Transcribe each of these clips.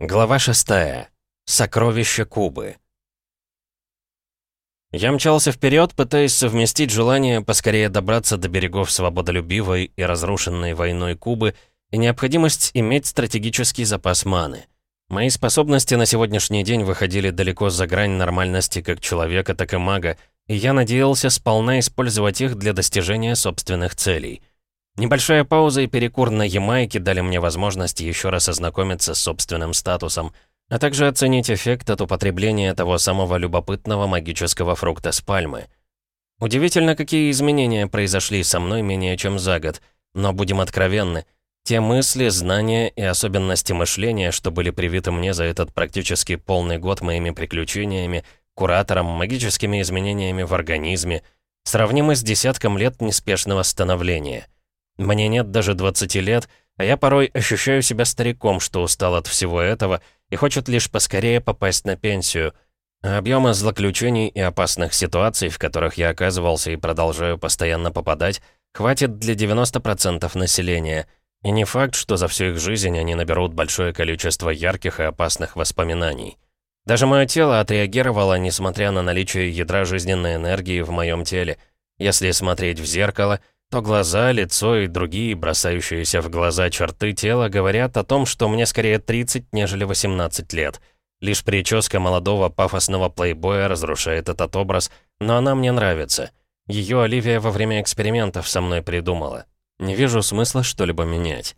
Глава 6. Сокровища Кубы. Я мчался вперед, пытаясь совместить желание поскорее добраться до берегов свободолюбивой и разрушенной войной Кубы и необходимость иметь стратегический запас маны. Мои способности на сегодняшний день выходили далеко за грань нормальности как человека, так и мага, и я надеялся сполна использовать их для достижения собственных целей. Небольшая пауза и перекур на Ямайке дали мне возможность еще раз ознакомиться с собственным статусом, а также оценить эффект от употребления того самого любопытного магического фрукта с пальмы. Удивительно, какие изменения произошли со мной менее чем за год, но будем откровенны, те мысли, знания и особенности мышления, что были привиты мне за этот практически полный год моими приключениями, куратором, магическими изменениями в организме, сравнимы с десятком лет неспешного становления — мне нет даже 20 лет, а я порой ощущаю себя стариком, что устал от всего этого и хочет лишь поскорее попасть на пенсию. Объема злоключений и опасных ситуаций, в которых я оказывался и продолжаю постоянно попадать, хватит для 90% населения. И не факт, что за всю их жизнь они наберут большое количество ярких и опасных воспоминаний. Даже мое тело отреагировало, несмотря на наличие ядра жизненной энергии в моем теле. Если смотреть в зеркало — то глаза, лицо и другие бросающиеся в глаза черты тела говорят о том, что мне скорее 30, нежели 18 лет. Лишь прическа молодого пафосного плейбоя разрушает этот образ, но она мне нравится. Ее Оливия во время экспериментов со мной придумала. Не вижу смысла что-либо менять.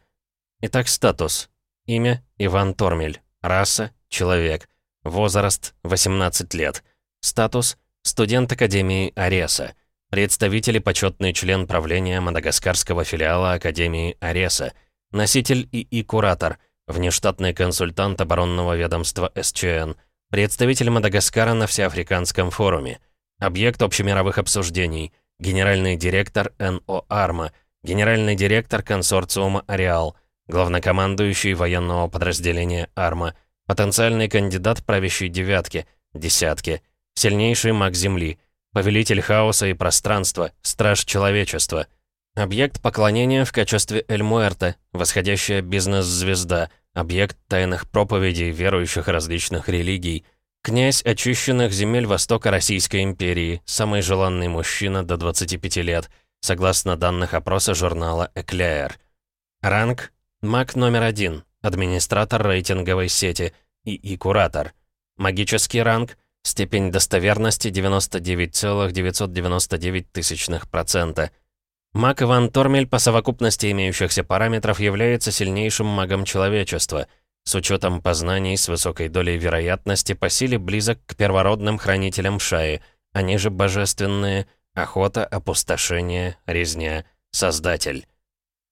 Итак, статус. Имя – Иван Тормель. Раса – человек. Возраст – 18 лет. Статус – студент Академии Ареса. Представитель и почетный член правления мадагаскарского филиала Академии Ареса. Носитель ИИ «Куратор», внештатный консультант оборонного ведомства СЧН. Представитель Мадагаскара на Всеафриканском форуме. Объект общемировых обсуждений. Генеральный директор НО «Арма». Генеральный директор консорциума «Ареал». Главнокомандующий военного подразделения «Арма». Потенциальный кандидат правящей девятки, десятки. Сильнейший маг Земли – Повелитель хаоса и пространства, страж человечества. Объект поклонения в качестве Эль-Муэрте, восходящая бизнес-звезда, объект тайных проповедей верующих различных религий, князь очищенных земель Востока Российской империи, самый желанный мужчина до 25 лет, согласно данных опроса журнала «Эклеер». Ранг – маг номер один, администратор рейтинговой сети и куратор. Магический ранг – Степень достоверности 99,999%. Маг Иван Тормель по совокупности имеющихся параметров является сильнейшим магом человечества, с учетом познаний с высокой долей вероятности по силе близок к первородным хранителям Шаи, они же божественные, охота, опустошение, резня, создатель.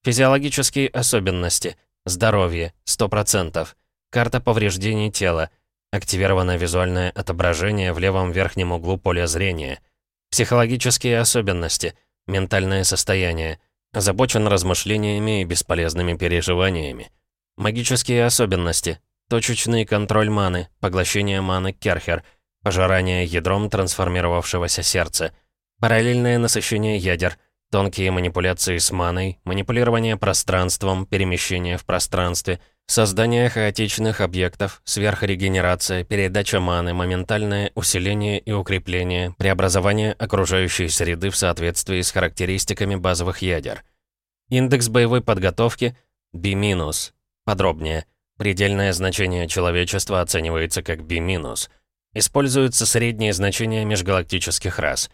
Физиологические особенности. Здоровье, 100%. Карта повреждений тела, Активировано визуальное отображение в левом верхнем углу поля зрения. Психологические особенности. Ментальное состояние. Озабочен размышлениями и бесполезными переживаниями. Магические особенности. Точечный контроль маны, поглощение маны Керхер, пожирание ядром трансформировавшегося сердца, параллельное насыщение ядер, тонкие манипуляции с маной, манипулирование пространством, перемещение в пространстве — Создание хаотичных объектов, сверхрегенерация, передача маны, моментальное усиление и укрепление, преобразование окружающей среды в соответствии с характеристиками базовых ядер. Индекс боевой подготовки B-. Подробнее. Предельное значение человечества оценивается как B-. Используются средние значения межгалактических рас.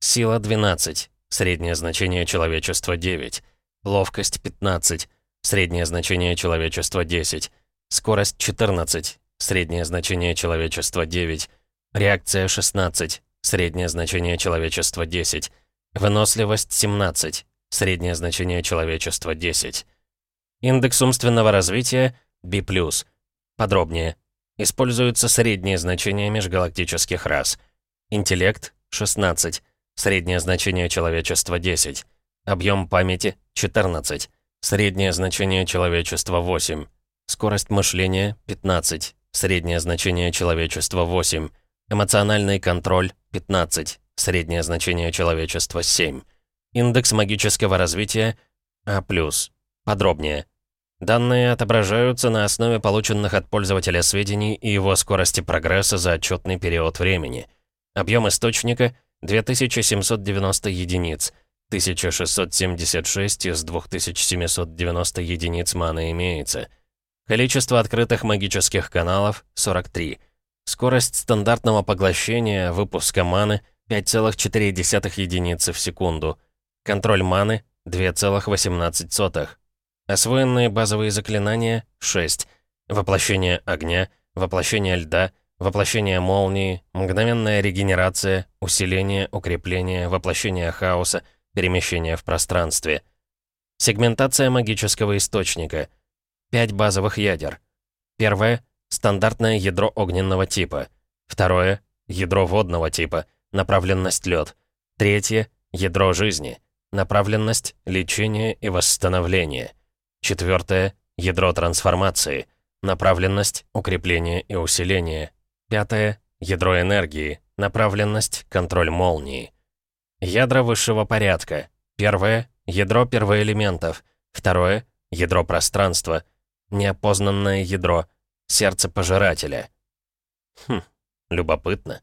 Сила 12. Среднее значение человечества 9. Ловкость 15. Среднее значение человечества 10. Скорость 14. Среднее значение человечества 9. Реакция 16. Среднее значение человечества 10. Выносливость 17. Среднее значение человечества 10. Индекс умственного развития B+. Подробнее. Используются средние значения межгалактических рас. Интеллект 16. Среднее значение человечества 10. Объем памяти 14. Среднее значение человечества 8. Скорость мышления 15. Среднее значение человечества 8. Эмоциональный контроль 15. Среднее значение человечества 7. Индекс магического развития А+. Подробнее. Данные отображаются на основе полученных от пользователя сведений и его скорости прогресса за отчетный период времени. Объем источника — 2790 единиц, 1676 из 2790 единиц маны имеется. Количество открытых магических каналов — 43. Скорость стандартного поглощения, выпуска маны — 5,4 единицы в секунду. Контроль маны — 2,18. Освоенные базовые заклинания — 6. Воплощение огня, воплощение льда, воплощение молнии, мгновенная регенерация, усиление, укрепление, воплощение хаоса, перемещение в пространстве. Сегментация магического источника. 5 базовых ядер. Первое — стандартное ядро огненного типа. Второе — ядро водного типа, направленность лед. Третье — ядро жизни, направленность лечение и восстановление. Четвертое — ядро трансформации. Направленность, укрепление и усиление. Пятое — ядро энергии. Направленность, контроль молнии. Ядра высшего порядка. Первое — ядро первоэлементов. Второе — ядро пространства. Неопознанное ядро. Сердце пожирателя. Хм, любопытно.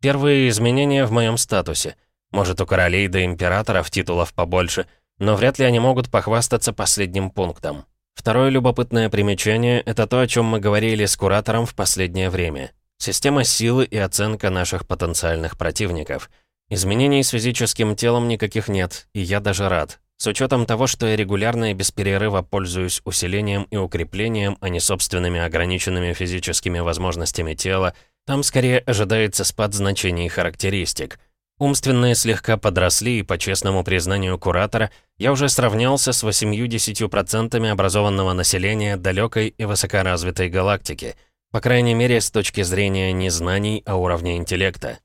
Первые изменения в моем статусе. Может, у королей до императоров титулов побольше — но вряд ли они могут похвастаться последним пунктом. Второе любопытное примечание — это то, о чем мы говорили с куратором в последнее время. Система силы и оценка наших потенциальных противников. Изменений с физическим телом никаких нет, и я даже рад. С учетом того, что я регулярно и без перерыва пользуюсь усилением и укреплением, а не собственными ограниченными физическими возможностями тела, там скорее ожидается спад значений характеристик — Умственные слегка подросли, и, по честному признанию куратора, я уже сравнялся с 80% образованного населения далекой и высокоразвитой галактики, по крайней мере, с точки зрения не знаний, а уровня интеллекта.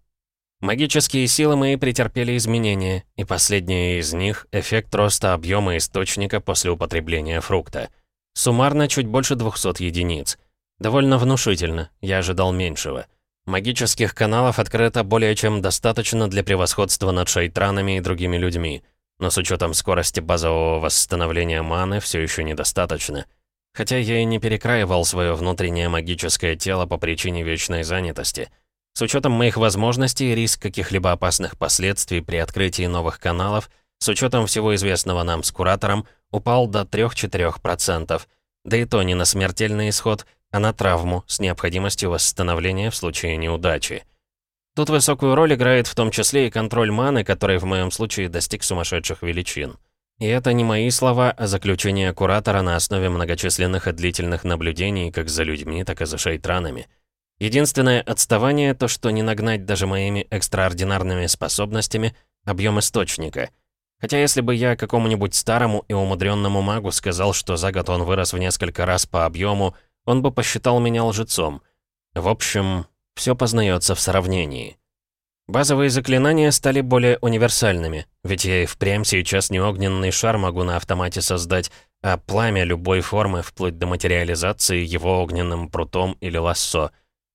Магические силы мои претерпели изменения, и последнее из них — эффект роста объема источника после употребления фрукта. Суммарно чуть больше 200 единиц. Довольно внушительно, я ожидал меньшего. Магических каналов открыто более чем достаточно для превосходства над шайтранами и другими людьми, но с учетом скорости базового восстановления маны все еще недостаточно. Хотя я и не перекраивал свое внутреннее магическое тело по причине вечной занятости. С учетом моих возможностей, риск каких-либо опасных последствий при открытии новых каналов, с учетом всего известного нам с куратором, упал до 3-4%, да и то не на смертельный исход — а на травму с необходимостью восстановления в случае неудачи. Тут высокую роль играет в том числе и контроль маны, который в моем случае достиг сумасшедших величин. И это не мои слова, а заключение куратора на основе многочисленных и длительных наблюдений как за людьми, так и за шейтранами. Единственное отставание — то, что не нагнать даже моими экстраординарными способностями объем источника. Хотя если бы я какому-нибудь старому и умудренному магу сказал, что за год он вырос в несколько раз по объему — он бы посчитал меня лжецом. В общем, все познается в сравнении. Базовые заклинания стали более универсальными, ведь я и впрямь сейчас не огненный шар могу на автомате создать, а пламя любой формы, вплоть до материализации его огненным прутом или лассо.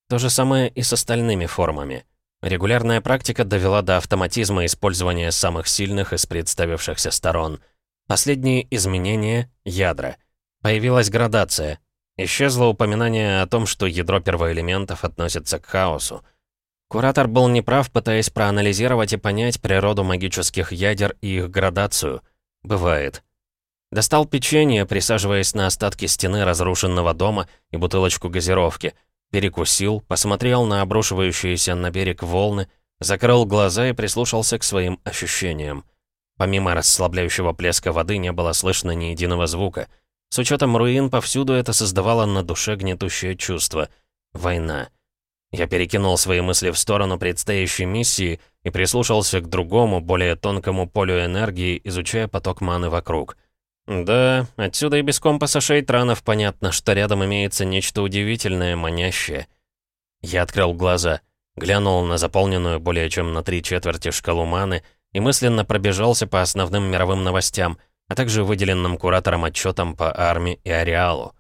То же самое и с остальными формами. Регулярная практика довела до автоматизма использования самых сильных из представившихся сторон. Последние изменения — ядра. Появилась градация, Исчезло упоминание о том, что ядро первоэлементов относится к хаосу. Куратор был неправ, пытаясь проанализировать и понять природу магических ядер и их градацию. Бывает. Достал печенье, присаживаясь на остатки стены разрушенного дома и бутылочку газировки. Перекусил, посмотрел на обрушивающиеся на берег волны, закрыл глаза и прислушался к своим ощущениям. Помимо расслабляющего плеска воды не было слышно ни единого звука — с учетом руин повсюду это создавало на душе гнетущее чувство. Война. Я перекинул свои мысли в сторону предстоящей миссии и прислушался к другому, более тонкому полю энергии, изучая поток маны вокруг. Да, отсюда и без компаса шейтранов понятно, что рядом имеется нечто удивительное, манящее. Я открыл глаза, глянул на заполненную более чем на три четверти шкалу маны и мысленно пробежался по основным мировым новостям — а также выделенным куратором отчетом по армии и ареалу.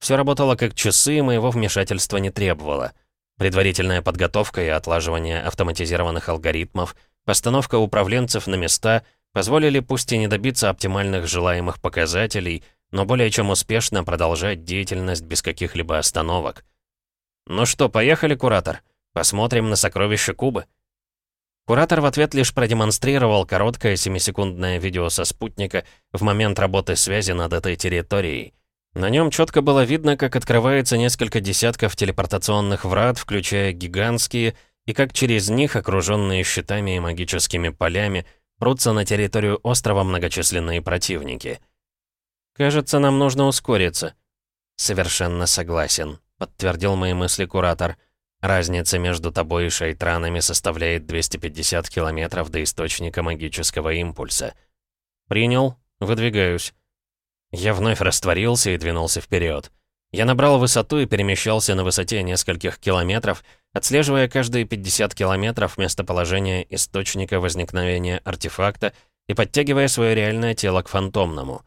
Все работало как часы, и моего вмешательства не требовало. Предварительная подготовка и отлаживание автоматизированных алгоритмов, постановка управленцев на места позволили пусть и не добиться оптимальных желаемых показателей, но более чем успешно продолжать деятельность без каких-либо остановок. «Ну что, поехали, Куратор? Посмотрим на сокровища Кубы?» Куратор в ответ лишь продемонстрировал короткое семисекундное видео со спутника в момент работы связи над этой территорией. На нем четко было видно, как открывается несколько десятков телепортационных врат, включая гигантские, и как через них, окруженные щитами и магическими полями, прутся на территорию острова многочисленные противники. «Кажется, нам нужно ускориться». «Совершенно согласен», — подтвердил мои мысли куратор. Разница между тобой и шейтранами составляет 250 километров до источника магического импульса. Принял, выдвигаюсь. Я вновь растворился и двинулся вперед. Я набрал высоту и перемещался на высоте нескольких километров, отслеживая каждые 50 километров местоположение источника возникновения артефакта и подтягивая свое реальное тело к фантомному.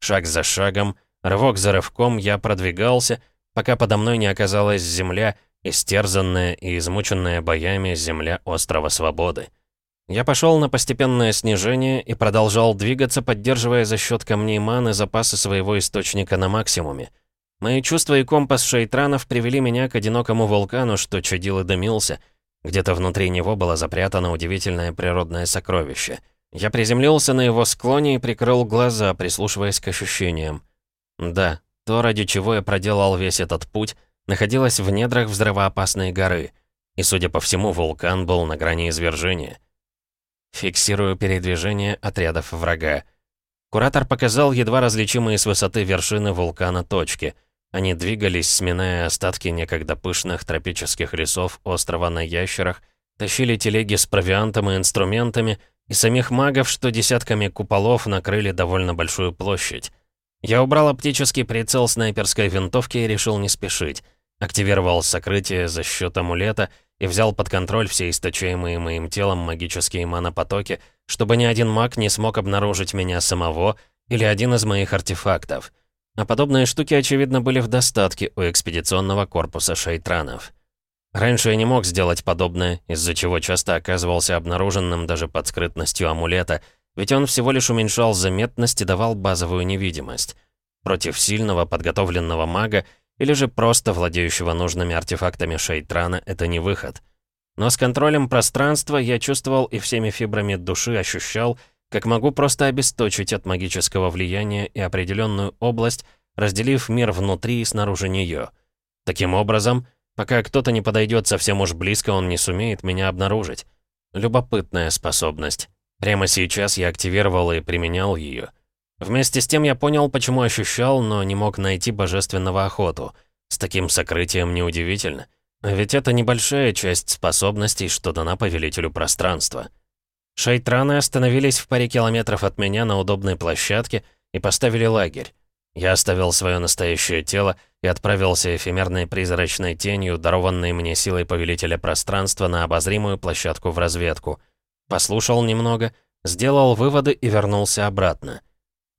Шаг за шагом, рывок за рывком я продвигался, пока подо мной не оказалась земля — Истерзанная и измученная боями земля острова Свободы. Я пошел на постепенное снижение и продолжал двигаться, поддерживая за счет камней маны запасы своего источника на максимуме. Мои чувства и компас шейтранов привели меня к одинокому вулкану, что чадил и дымился. Где-то внутри него было запрятано удивительное природное сокровище. Я приземлился на его склоне и прикрыл глаза, прислушиваясь к ощущениям. Да, то, ради чего я проделал весь этот путь — находилась в недрах взрывоопасной горы, и, судя по всему, вулкан был на грани извержения. Фиксирую передвижение отрядов врага. Куратор показал едва различимые с высоты вершины вулкана точки. Они двигались, сминая остатки некогда пышных тропических лесов острова на ящерах, тащили телеги с провиантом и инструментами, и самих магов, что десятками куполов накрыли довольно большую площадь. Я убрал оптический прицел снайперской винтовки и решил не спешить. Активировал сокрытие за счет амулета и взял под контроль все источаемые моим телом магические манопотоки, чтобы ни один маг не смог обнаружить меня самого или один из моих артефактов. А подобные штуки, очевидно, были в достатке у экспедиционного корпуса шейтранов. Раньше я не мог сделать подобное, из-за чего часто оказывался обнаруженным даже под скрытностью амулета, ведь он всего лишь уменьшал заметность и давал базовую невидимость. Против сильного подготовленного мага или же просто владеющего нужными артефактами Шейтрана — это не выход. Но с контролем пространства я чувствовал и всеми фибрами души ощущал, как могу просто обесточить от магического влияния и определенную область, разделив мир внутри и снаружи нее. Таким образом, пока кто-то не подойдет совсем уж близко, он не сумеет меня обнаружить. Любопытная способность. Прямо сейчас я активировал и применял ее. Вместе с тем я понял, почему ощущал, но не мог найти божественного охоту. С таким сокрытием неудивительно. Ведь это небольшая часть способностей, что дана повелителю пространства. Шейтраны остановились в паре километров от меня на удобной площадке и поставили лагерь. Я оставил свое настоящее тело и отправился эфемерной призрачной тенью, дарованной мне силой повелителя пространства на обозримую площадку в разведку. Послушал немного, сделал выводы и вернулся обратно.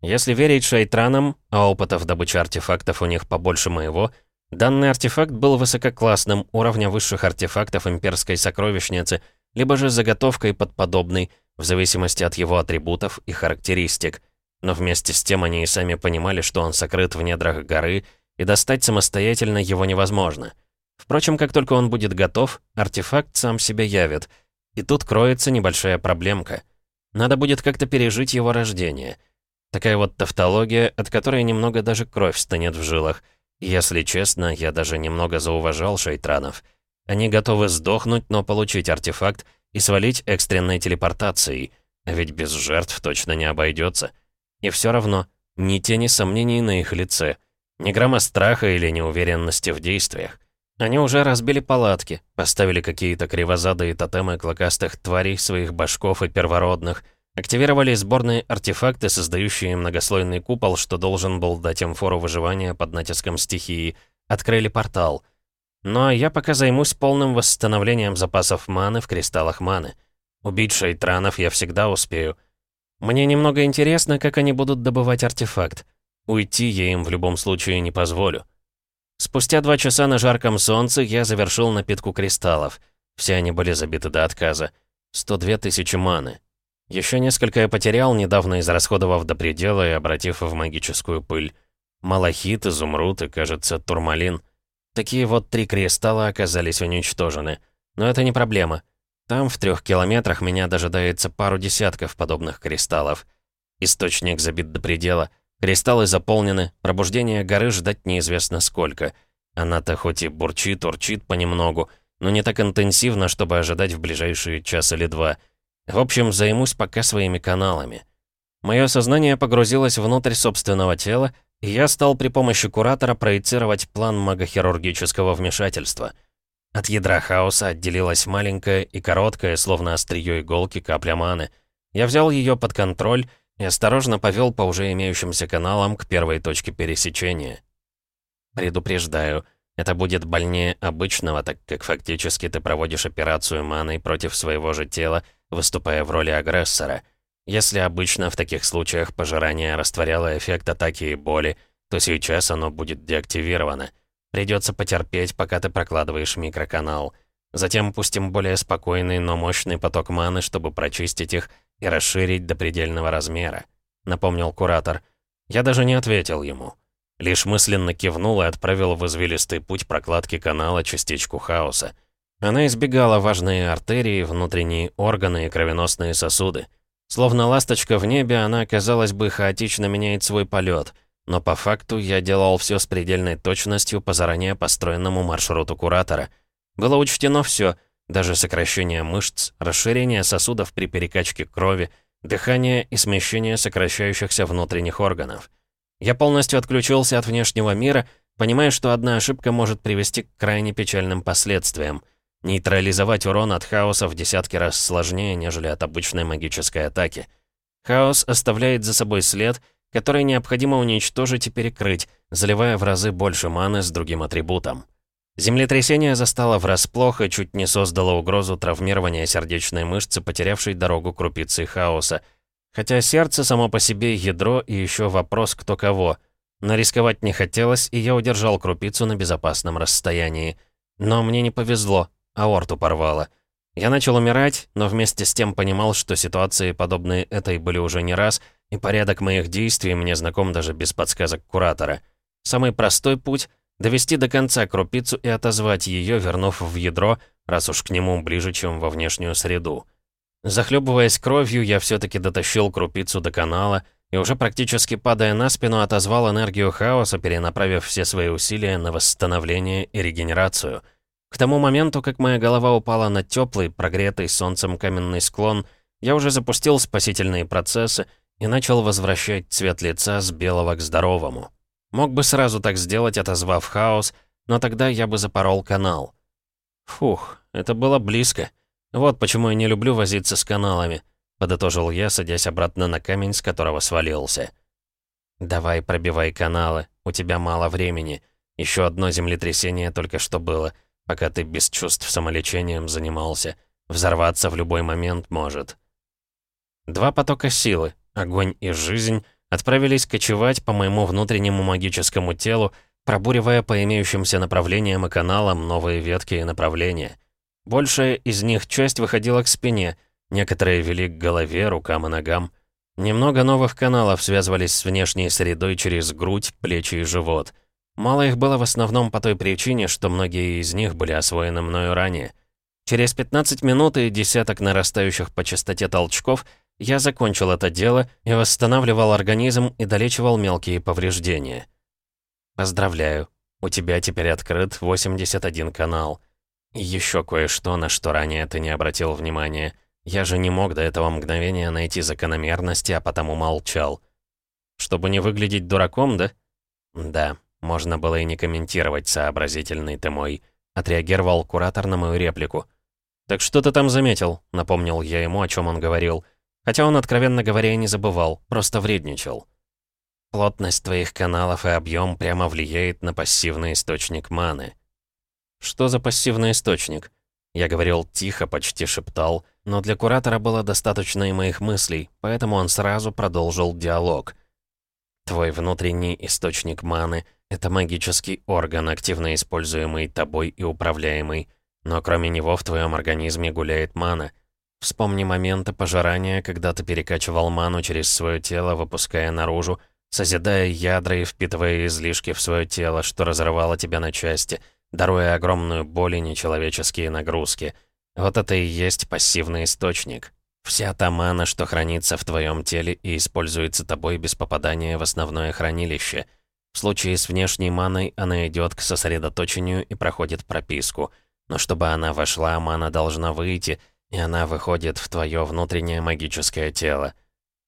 Если верить шейтранам, а опыта в добыче артефактов у них побольше моего, данный артефакт был высококлассным, уровня высших артефактов имперской сокровищницы, либо же заготовкой под подобный, в зависимости от его атрибутов и характеристик. Но вместе с тем они и сами понимали, что он сокрыт в недрах горы, и достать самостоятельно его невозможно. Впрочем, как только он будет готов, артефакт сам себя явит. И тут кроется небольшая проблемка. Надо будет как-то пережить его рождение — Такая вот тавтология, от которой немного даже кровь стынет в жилах. если честно, я даже немного зауважал шейтранов. Они готовы сдохнуть, но получить артефакт и свалить экстренной телепортацией. А ведь без жертв точно не обойдется. И все равно, ни тени сомнений на их лице. Ни грамма страха или неуверенности в действиях. Они уже разбили палатки, поставили какие-то кривозадые тотемы клокастых тварей, своих башков и первородных — Активировали сборные артефакты, создающие многослойный купол, что должен был дать им фору выживания под натиском стихии. Открыли портал. Ну а я пока займусь полным восстановлением запасов маны в кристаллах маны. Убить шейтранов я всегда успею. Мне немного интересно, как они будут добывать артефакт. Уйти я им в любом случае не позволю. Спустя два часа на жарком солнце я завершил напитку кристаллов. Все они были забиты до отказа. 102 тысячи маны. Еще несколько я потерял, недавно израсходовав до предела и обратив в магическую пыль. Малахит, изумруд и, кажется, турмалин. Такие вот три кристалла оказались уничтожены. Но это не проблема. Там, в трех километрах, меня дожидается пару десятков подобных кристаллов. Источник забит до предела. Кристаллы заполнены, пробуждение горы ждать неизвестно сколько. Она-то хоть и бурчит, урчит понемногу, но не так интенсивно, чтобы ожидать в ближайшие час или два. В общем, займусь пока своими каналами. Мое сознание погрузилось внутрь собственного тела, я стал при помощи куратора проецировать план магохирургического вмешательства. От ядра хаоса отделилась маленькая и короткая, словно острие иголки, капля маны. Я взял ее под контроль и осторожно повел по уже имеющимся каналам к первой точке пересечения. Предупреждаю, это будет больнее обычного, так как фактически ты проводишь операцию маной против своего же тела, выступая в роли агрессора — если обычно в таких случаях пожирание растворяло эффект атаки и боли, то сейчас оно будет деактивировано. Придется потерпеть, пока ты прокладываешь микроканал. Затем пустим более спокойный, но мощный поток маны, чтобы прочистить их и расширить до предельного размера», — напомнил куратор. Я даже не ответил ему. Лишь мысленно кивнул и отправил в извилистый путь прокладки канала частичку хаоса. Она избегала важные артерии, внутренние органы и кровеносные сосуды. Словно ласточка в небе, она, казалось бы, хаотично меняет свой полет, но по факту я делал все с предельной точностью по заранее построенному маршруту куратора. Было учтено все, даже сокращение мышц, расширение сосудов при перекачке крови, дыхание и смещение сокращающихся внутренних органов. Я полностью отключился от внешнего мира, понимая, что одна ошибка может привести к крайне печальным последствиям — Нейтрализовать урон от хаоса в десятки раз сложнее, нежели от обычной магической атаки. Хаос оставляет за собой след, который необходимо уничтожить и перекрыть, заливая в разы больше маны с другим атрибутом. Землетрясение застало врасплох и чуть не создало угрозу травмирования сердечной мышцы, потерявшей дорогу крупицы хаоса. Хотя сердце само по себе ядро и еще вопрос кто кого. Но рисковать не хотелось, и я удержал крупицу на безопасном расстоянии. Но мне не повезло, аорту порвало. Я начал умирать, но вместе с тем понимал, что ситуации, подобные этой, были уже не раз, и порядок моих действий мне знаком даже без подсказок куратора. Самый простой путь — довести до конца крупицу и отозвать ее, вернув в ядро, раз уж к нему ближе, чем во внешнюю среду. Захлебываясь кровью, я все-таки дотащил крупицу до канала и уже практически падая на спину, отозвал энергию хаоса, перенаправив все свои усилия на восстановление и регенерацию — к тому моменту, как моя голова упала на теплый, прогретый солнцем каменный склон, я уже запустил спасительные процессы и начал возвращать цвет лица с белого к здоровому. Мог бы сразу так сделать, отозвав хаос, но тогда я бы запорол канал. Фух, это было близко. Вот почему я не люблю возиться с каналами, подытожил я, садясь обратно на камень, с которого свалился. «Давай пробивай каналы, у тебя мало времени. Еще одно землетрясение только что было» пока ты без чувств самолечением занимался. Взорваться в любой момент может. Два потока силы, огонь и жизнь, отправились кочевать по моему внутреннему магическому телу, пробуривая по имеющимся направлениям и каналам новые ветки и направления. Большая из них часть выходила к спине, некоторые вели к голове, рукам и ногам. Немного новых каналов связывались с внешней средой через грудь, плечи и живот — Мало их было в основном по той причине, что многие из них были освоены мною ранее. Через 15 минут и десяток нарастающих по частоте толчков я закончил это дело и восстанавливал организм и долечивал мелкие повреждения. Поздравляю, у тебя теперь открыт 81 канал. И еще кое-что, на что ранее ты не обратил внимания. Я же не мог до этого мгновения найти закономерности, а потому молчал. Чтобы не выглядеть дураком, да? Да. Можно было и не комментировать, сообразительный ты мой. Отреагировал куратор на мою реплику. «Так что ты там заметил?» — напомнил я ему, о чем он говорил. Хотя он, откровенно говоря, не забывал, просто вредничал. «Плотность твоих каналов и объем прямо влияет на пассивный источник маны». «Что за пассивный источник?» Я говорил тихо, почти шептал, но для куратора было достаточно и моих мыслей, поэтому он сразу продолжил диалог. «Твой внутренний источник маны — это магический орган, активно используемый тобой и управляемый. Но кроме него в твоем организме гуляет мана. Вспомни моменты пожирания, когда ты перекачивал ману через свое тело, выпуская наружу, созидая ядра и впитывая излишки в свое тело, что разрывало тебя на части, даруя огромную боль и нечеловеческие нагрузки. Вот это и есть пассивный источник. Вся та мана, что хранится в твоем теле и используется тобой без попадания в основное хранилище. В случае с внешней маной она идет к сосредоточению и проходит прописку. Но чтобы она вошла, мана должна выйти, и она выходит в твое внутреннее магическое тело.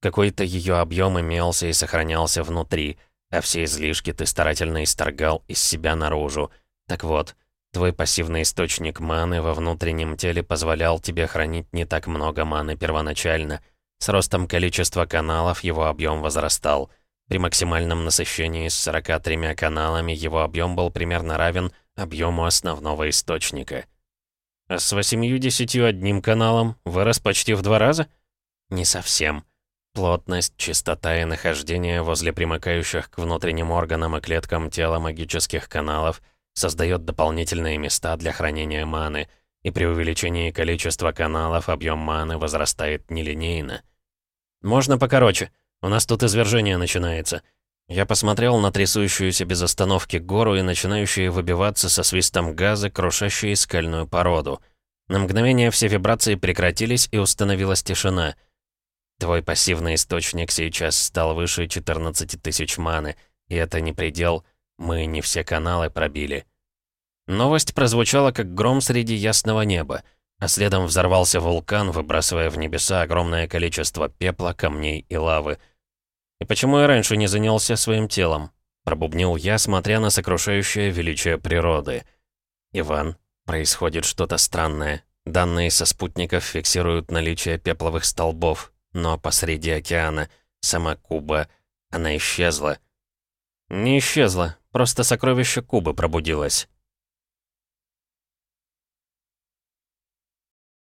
Какой-то ее объем имелся и сохранялся внутри, а все излишки ты старательно исторгал из себя наружу. Так вот, твой пассивный источник маны во внутреннем теле позволял тебе хранить не так много маны первоначально. С ростом количества каналов его объем возрастал. При максимальном насыщении с 43 каналами его объем был примерно равен объему основного источника. А с 81 каналом вырос почти в два раза? Не совсем. Плотность, чистота и нахождение возле примыкающих к внутренним органам и клеткам тела магических каналов создает дополнительные места для хранения маны, и при увеличении количества каналов объем маны возрастает нелинейно. «Можно покороче. У нас тут извержение начинается». Я посмотрел на трясущуюся без остановки гору и начинающие выбиваться со свистом газа, крушащие скальную породу. На мгновение все вибрации прекратились и установилась тишина — Твой пассивный источник сейчас стал выше 14 тысяч маны, и это не предел, мы не все каналы пробили. Новость прозвучала как гром среди ясного неба, а следом взорвался вулкан, выбрасывая в небеса огромное количество пепла, камней и лавы. «И почему я раньше не занялся своим телом?» — пробубнил я, смотря на сокрушающее величие природы. «Иван, происходит что-то странное. Данные со спутников фиксируют наличие пепловых столбов, но посреди океана сама Куба, она исчезла. Не исчезла, просто сокровище Кубы пробудилось.